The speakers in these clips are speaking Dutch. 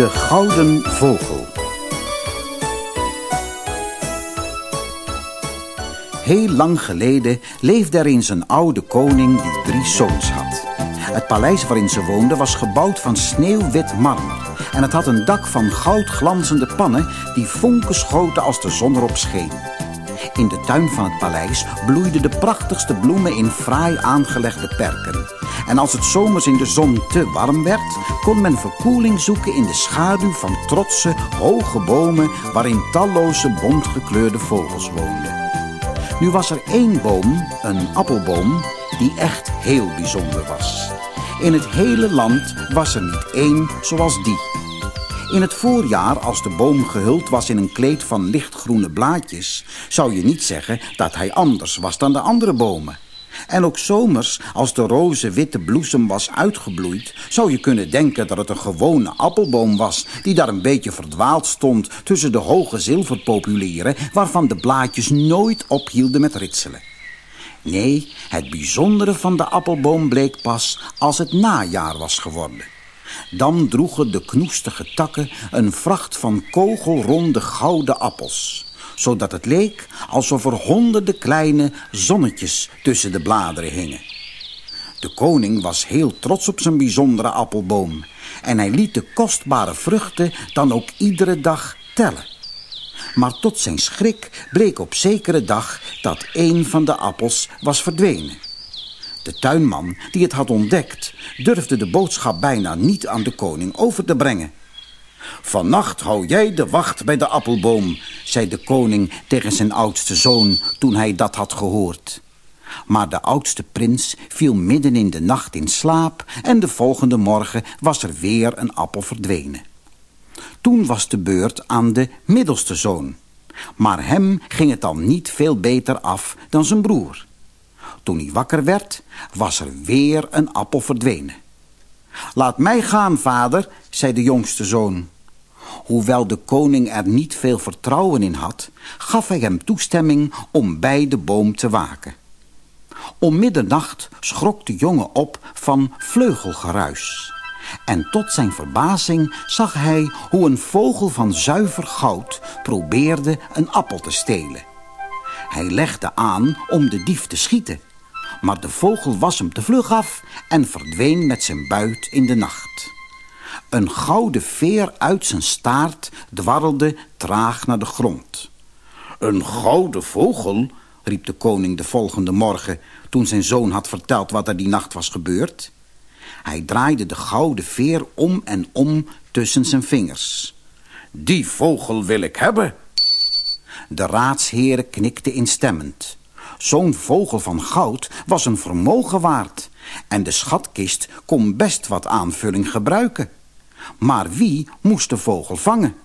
De Gouden Vogel Heel lang geleden leefde er eens een oude koning die drie zoons had. Het paleis waarin ze woonden was gebouwd van sneeuwwit marmer. En het had een dak van goudglanzende pannen die vonken schoten als de zon erop scheen. In de tuin van het paleis bloeiden de prachtigste bloemen in fraai aangelegde perken. En als het zomers in de zon te warm werd, kon men verkoeling zoeken in de schaduw van trotse, hoge bomen waarin talloze bontgekleurde vogels woonden. Nu was er één boom, een appelboom, die echt heel bijzonder was. In het hele land was er niet één zoals die. In het voorjaar, als de boom gehuld was in een kleed van lichtgroene blaadjes... zou je niet zeggen dat hij anders was dan de andere bomen. En ook zomers, als de roze witte bloesem was uitgebloeid... zou je kunnen denken dat het een gewone appelboom was... die daar een beetje verdwaald stond tussen de hoge zilverpopulieren... waarvan de blaadjes nooit ophielden met ritselen. Nee, het bijzondere van de appelboom bleek pas als het najaar was geworden. Dan droegen de knoestige takken een vracht van kogelronde gouden appels zodat het leek alsof er honderden kleine zonnetjes tussen de bladeren hingen. De koning was heel trots op zijn bijzondere appelboom en hij liet de kostbare vruchten dan ook iedere dag tellen. Maar tot zijn schrik bleek op zekere dag dat een van de appels was verdwenen. De tuinman die het had ontdekt durfde de boodschap bijna niet aan de koning over te brengen. Vannacht hou jij de wacht bij de appelboom, zei de koning tegen zijn oudste zoon toen hij dat had gehoord. Maar de oudste prins viel midden in de nacht in slaap en de volgende morgen was er weer een appel verdwenen. Toen was de beurt aan de middelste zoon. Maar hem ging het dan niet veel beter af dan zijn broer. Toen hij wakker werd, was er weer een appel verdwenen. Laat mij gaan, vader, zei de jongste zoon. Hoewel de koning er niet veel vertrouwen in had, gaf hij hem toestemming om bij de boom te waken. Om middernacht schrok de jongen op van vleugelgeruis. En tot zijn verbazing zag hij hoe een vogel van zuiver goud probeerde een appel te stelen. Hij legde aan om de dief te schieten. Maar de vogel was hem te vlug af en verdween met zijn buit in de nacht. Een gouden veer uit zijn staart dwarrelde traag naar de grond. Een gouden vogel, riep de koning de volgende morgen... toen zijn zoon had verteld wat er die nacht was gebeurd. Hij draaide de gouden veer om en om tussen zijn vingers. Die vogel wil ik hebben. De raadsheren knikten instemmend. Zo'n vogel van goud was een vermogen waard... en de schatkist kon best wat aanvulling gebruiken. Maar wie moest de vogel vangen?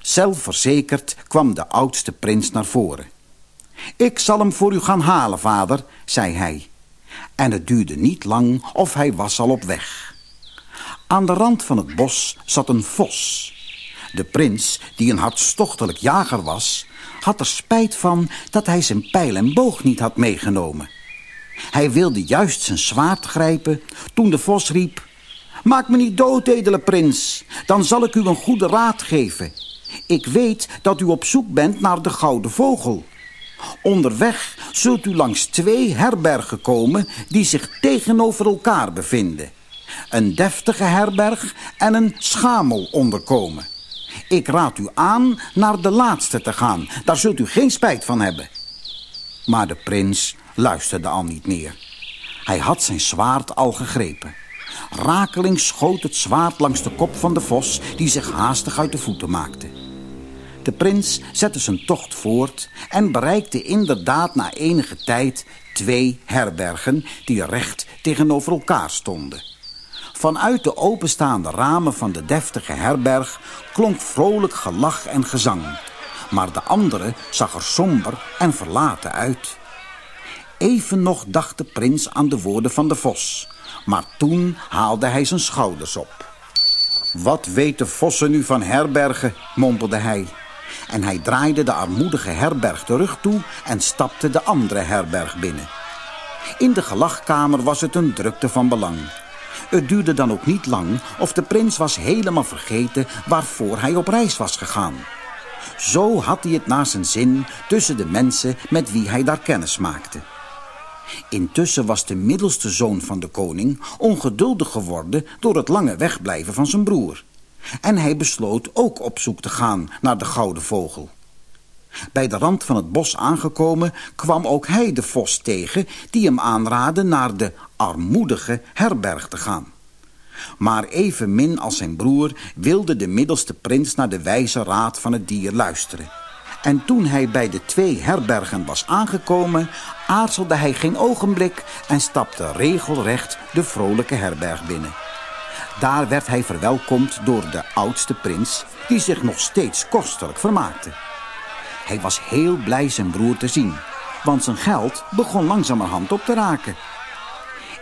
Zelfverzekerd kwam de oudste prins naar voren. Ik zal hem voor u gaan halen, vader, zei hij. En het duurde niet lang of hij was al op weg. Aan de rand van het bos zat een vos. De prins, die een hartstochtelijk jager was... had er spijt van dat hij zijn pijl en boog niet had meegenomen. Hij wilde juist zijn zwaard grijpen toen de vos riep... Maak me niet dood, edele prins. Dan zal ik u een goede raad geven. Ik weet dat u op zoek bent naar de gouden vogel. Onderweg zult u langs twee herbergen komen die zich tegenover elkaar bevinden. Een deftige herberg en een schamel onderkomen. Ik raad u aan naar de laatste te gaan. Daar zult u geen spijt van hebben. Maar de prins luisterde al niet meer. Hij had zijn zwaard al gegrepen. Rakeling schoot het zwaard langs de kop van de vos... die zich haastig uit de voeten maakte. De prins zette zijn tocht voort... en bereikte inderdaad na enige tijd twee herbergen... die recht tegenover elkaar stonden. Vanuit de openstaande ramen van de deftige herberg... klonk vrolijk gelach en gezang. Maar de andere zag er somber en verlaten uit... Even nog dacht de prins aan de woorden van de vos. Maar toen haalde hij zijn schouders op. Wat weten vossen nu van herbergen, mompelde hij. En hij draaide de armoedige herberg de rug toe en stapte de andere herberg binnen. In de gelachkamer was het een drukte van belang. Het duurde dan ook niet lang of de prins was helemaal vergeten waarvoor hij op reis was gegaan. Zo had hij het naar zijn zin tussen de mensen met wie hij daar kennis maakte. Intussen was de middelste zoon van de koning ongeduldig geworden door het lange wegblijven van zijn broer. En hij besloot ook op zoek te gaan naar de gouden vogel. Bij de rand van het bos aangekomen kwam ook hij de vos tegen... die hem aanraadde naar de armoedige herberg te gaan. Maar evenmin als zijn broer wilde de middelste prins naar de wijze raad van het dier luisteren. En toen hij bij de twee herbergen was aangekomen, aarzelde hij geen ogenblik en stapte regelrecht de vrolijke herberg binnen. Daar werd hij verwelkomd door de oudste prins, die zich nog steeds kostelijk vermaakte. Hij was heel blij zijn broer te zien, want zijn geld begon langzamerhand op te raken.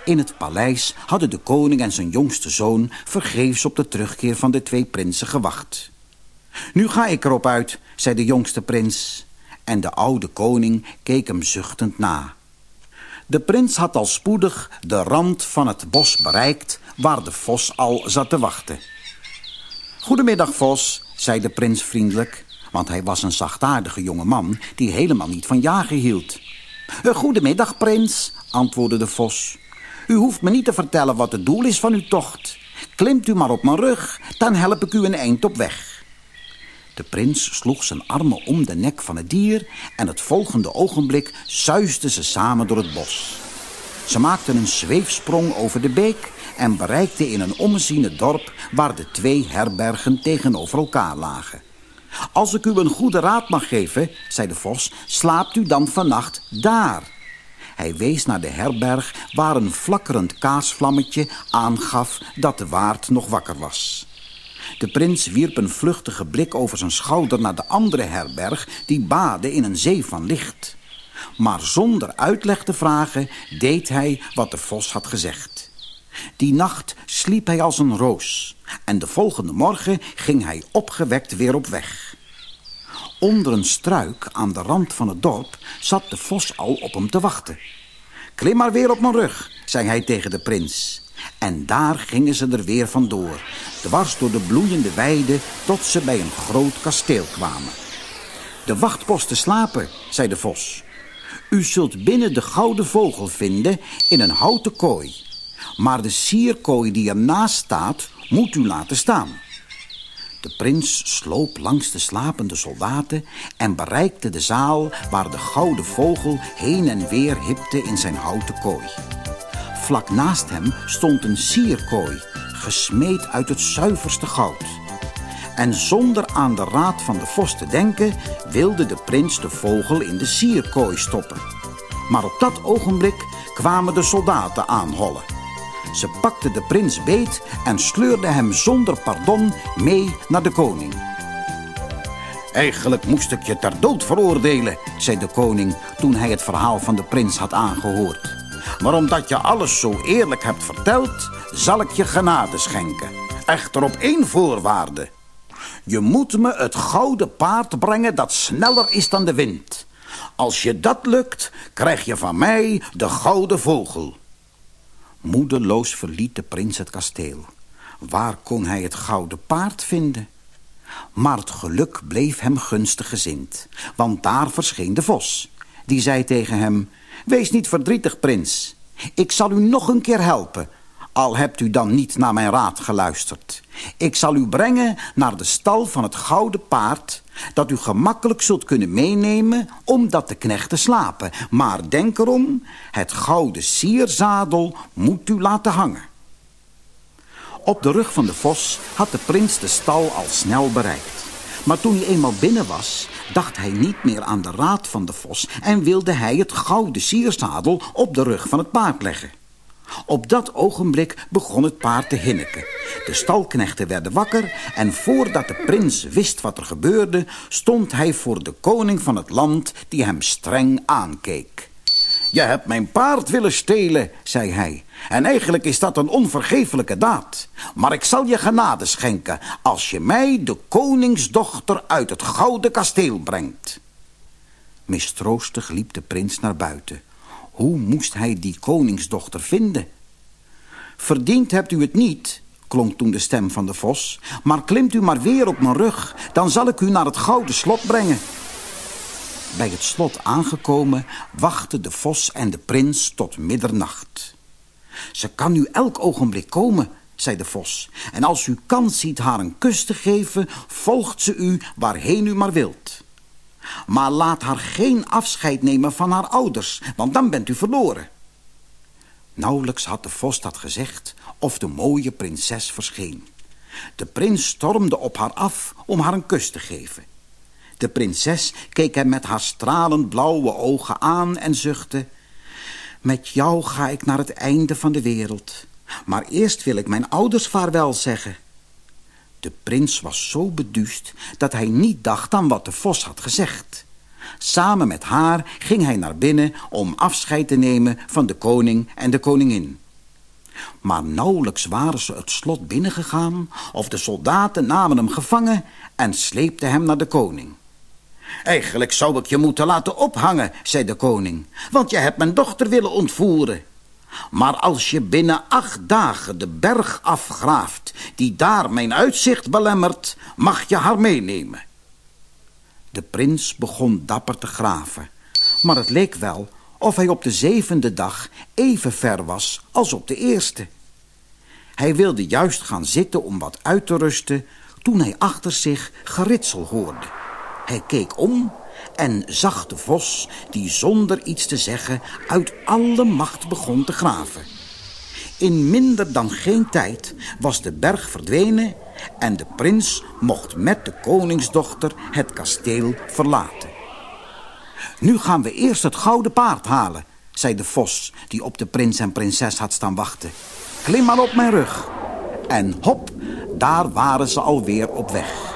In het paleis hadden de koning en zijn jongste zoon vergeefs op de terugkeer van de twee prinsen gewacht. Nu ga ik erop uit, zei de jongste prins. En de oude koning keek hem zuchtend na. De prins had al spoedig de rand van het bos bereikt... waar de vos al zat te wachten. Goedemiddag, vos, zei de prins vriendelijk... want hij was een zachtaardige jonge man die helemaal niet van jagen hield. Goedemiddag, prins, antwoordde de vos. U hoeft me niet te vertellen wat het doel is van uw tocht. Klimt u maar op mijn rug, dan help ik u een eind op weg. De prins sloeg zijn armen om de nek van het dier... en het volgende ogenblik zuisden ze samen door het bos. Ze maakten een zweefsprong over de beek... en bereikten in een ommezien dorp... waar de twee herbergen tegenover elkaar lagen. Als ik u een goede raad mag geven, zei de vos... slaapt u dan vannacht daar... Hij wees naar de herberg waar een flakkerend kaasvlammetje aangaf dat de waard nog wakker was. De prins wierp een vluchtige blik over zijn schouder naar de andere herberg... die baadde in een zee van licht. Maar zonder uitleg te vragen deed hij wat de vos had gezegd. Die nacht sliep hij als een roos... en de volgende morgen ging hij opgewekt weer op weg. Onder een struik aan de rand van het dorp zat de vos al op hem te wachten. Klim maar weer op mijn rug, zei hij tegen de prins. En daar gingen ze er weer vandoor, dwars door de bloeiende weide tot ze bij een groot kasteel kwamen. De wachtposten slapen, zei de vos. U zult binnen de gouden vogel vinden in een houten kooi. Maar de sierkooi die ernaast staat, moet u laten staan. De prins sloop langs de slapende soldaten en bereikte de zaal waar de gouden vogel heen en weer hipte in zijn houten kooi. Vlak naast hem stond een sierkooi, gesmeed uit het zuiverste goud. En zonder aan de raad van de vos te denken, wilde de prins de vogel in de sierkooi stoppen. Maar op dat ogenblik kwamen de soldaten aanhollen. Ze pakte de prins beet en sleurde hem zonder pardon mee naar de koning. Eigenlijk moest ik je ter dood veroordelen, zei de koning toen hij het verhaal van de prins had aangehoord. Maar omdat je alles zo eerlijk hebt verteld, zal ik je genade schenken. Echter op één voorwaarde. Je moet me het gouden paard brengen dat sneller is dan de wind. Als je dat lukt, krijg je van mij de gouden vogel. Moedeloos verliet de prins het kasteel. Waar kon hij het gouden paard vinden? Maar het geluk bleef hem gunstig gezind, want daar verscheen de vos. Die zei tegen hem, wees niet verdrietig, prins. Ik zal u nog een keer helpen, al hebt u dan niet naar mijn raad geluisterd. Ik zal u brengen naar de stal van het gouden paard... dat u gemakkelijk zult kunnen meenemen omdat de knechten slapen. Maar denk erom, het gouden sierzadel moet u laten hangen. Op de rug van de vos had de prins de stal al snel bereikt. Maar toen hij eenmaal binnen was, dacht hij niet meer aan de raad van de vos... en wilde hij het gouden sierzadel op de rug van het paard leggen. Op dat ogenblik begon het paard te hinniken. De stalknechten werden wakker en voordat de prins wist wat er gebeurde... stond hij voor de koning van het land die hem streng aankeek. Je hebt mijn paard willen stelen, zei hij. En eigenlijk is dat een onvergeeflijke daad. Maar ik zal je genade schenken als je mij de koningsdochter uit het gouden kasteel brengt. Mistroostig liep de prins naar buiten. Hoe moest hij die koningsdochter vinden? Verdiend hebt u het niet, klonk toen de stem van de vos. Maar klimt u maar weer op mijn rug, dan zal ik u naar het gouden slot brengen. Bij het slot aangekomen wachten de vos en de prins tot middernacht. Ze kan nu elk ogenblik komen, zei de vos. En als u kans ziet haar een kus te geven, volgt ze u waarheen u maar wilt. Maar laat haar geen afscheid nemen van haar ouders, want dan bent u verloren. Nauwelijks had de vos dat gezegd of de mooie prinses verscheen. De prins stormde op haar af om haar een kus te geven. De prinses keek hem met haar stralend blauwe ogen aan en zuchtte... Met jou ga ik naar het einde van de wereld. Maar eerst wil ik mijn ouders vaarwel zeggen. De prins was zo beduust dat hij niet dacht aan wat de vos had gezegd. Samen met haar ging hij naar binnen om afscheid te nemen van de koning en de koningin. Maar nauwelijks waren ze het slot binnengegaan of de soldaten namen hem gevangen en sleepten hem naar de koning. Eigenlijk zou ik je moeten laten ophangen, zei de koning, want je hebt mijn dochter willen ontvoeren. Maar als je binnen acht dagen de berg afgraaft die daar mijn uitzicht belemmert, mag je haar meenemen. De prins begon dapper te graven, maar het leek wel of hij op de zevende dag even ver was als op de eerste. Hij wilde juist gaan zitten om wat uit te rusten toen hij achter zich geritsel hoorde. Hij keek om en zag de vos die zonder iets te zeggen uit alle macht begon te graven. In minder dan geen tijd was de berg verdwenen en de prins mocht met de koningsdochter het kasteel verlaten. Nu gaan we eerst het gouden paard halen, zei de vos die op de prins en prinses had staan wachten. Klim maar op mijn rug. En hop, daar waren ze alweer op weg.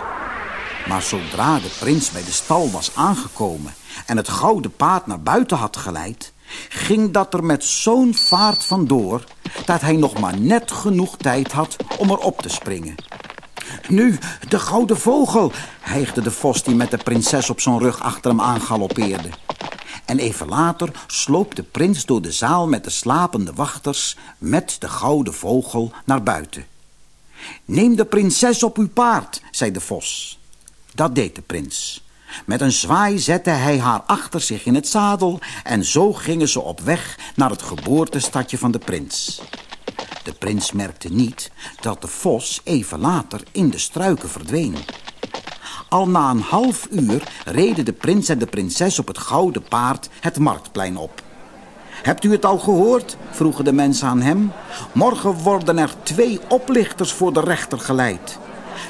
Maar zodra de prins bij de stal was aangekomen en het gouden paard naar buiten had geleid, ging dat er met zo'n vaart vandoor dat hij nog maar net genoeg tijd had om erop te springen. Nu, de gouden vogel, hijgde de vos die met de prinses op zijn rug achter hem aangaloppeerde. En even later sloop de prins door de zaal met de slapende wachters met de gouden vogel naar buiten. Neem de prinses op uw paard, zei de vos. Dat deed de prins. Met een zwaai zette hij haar achter zich in het zadel... en zo gingen ze op weg naar het geboortestadje van de prins. De prins merkte niet dat de vos even later in de struiken verdween. Al na een half uur reden de prins en de prinses op het gouden paard het marktplein op. Hebt u het al gehoord? vroegen de mensen aan hem. Morgen worden er twee oplichters voor de rechter geleid.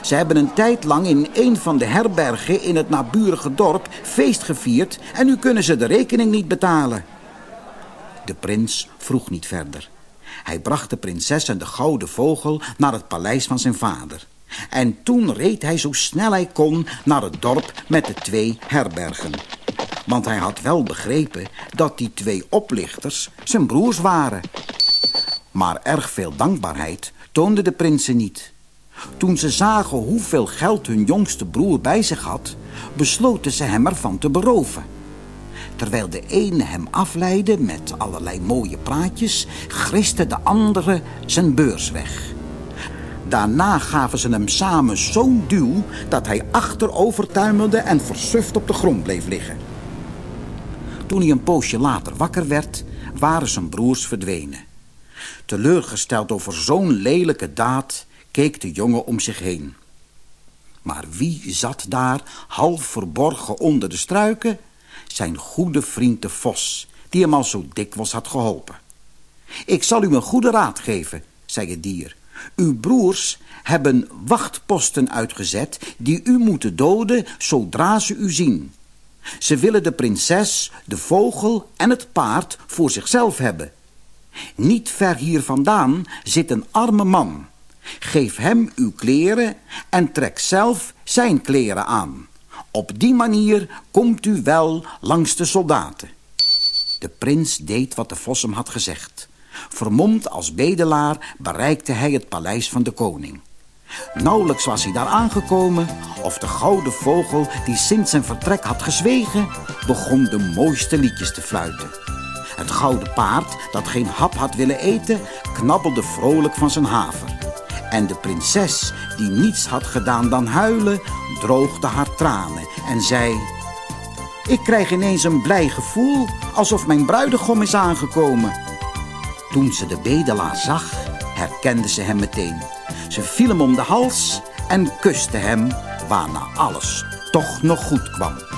Ze hebben een tijd lang in een van de herbergen in het naburige dorp feest gevierd en nu kunnen ze de rekening niet betalen. De prins vroeg niet verder. Hij bracht de prinses en de gouden vogel naar het paleis van zijn vader. En toen reed hij zo snel hij kon naar het dorp met de twee herbergen. Want hij had wel begrepen dat die twee oplichters zijn broers waren. Maar erg veel dankbaarheid toonde de prinsen niet. Toen ze zagen hoeveel geld hun jongste broer bij zich had, besloten ze hem ervan te beroven. Terwijl de ene hem afleidde met allerlei mooie praatjes, griste de andere zijn beurs weg. Daarna gaven ze hem samen zo'n duw dat hij achterover tuimelde en versuft op de grond bleef liggen. Toen hij een poosje later wakker werd, waren zijn broers verdwenen. Teleurgesteld over zo'n lelijke daad keek de jongen om zich heen. Maar wie zat daar, half verborgen onder de struiken? Zijn goede vriend de vos, die hem al zo dikwijls had geholpen. Ik zal u een goede raad geven, zei het dier. Uw broers hebben wachtposten uitgezet die u moeten doden zodra ze u zien. Ze willen de prinses, de vogel en het paard voor zichzelf hebben. Niet ver hier vandaan zit een arme man Geef hem uw kleren en trek zelf zijn kleren aan. Op die manier komt u wel langs de soldaten. De prins deed wat de vos hem had gezegd. Vermomd als bedelaar bereikte hij het paleis van de koning. Nauwelijks was hij daar aangekomen of de gouden vogel die sinds zijn vertrek had gezwegen... begon de mooiste liedjes te fluiten. Het gouden paard, dat geen hap had willen eten, knabbelde vrolijk van zijn haver. En de prinses, die niets had gedaan dan huilen, droogde haar tranen en zei... Ik krijg ineens een blij gevoel, alsof mijn bruidegom is aangekomen. Toen ze de bedelaar zag, herkende ze hem meteen. Ze viel hem om de hals en kuste hem, waarna alles toch nog goed kwam.